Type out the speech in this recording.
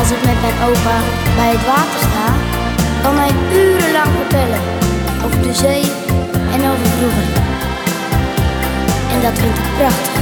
Als ik met mijn opa bij het water sta, kan hij urenlang vertellen over de zee en over vroeger. En dat vind ik prachtig.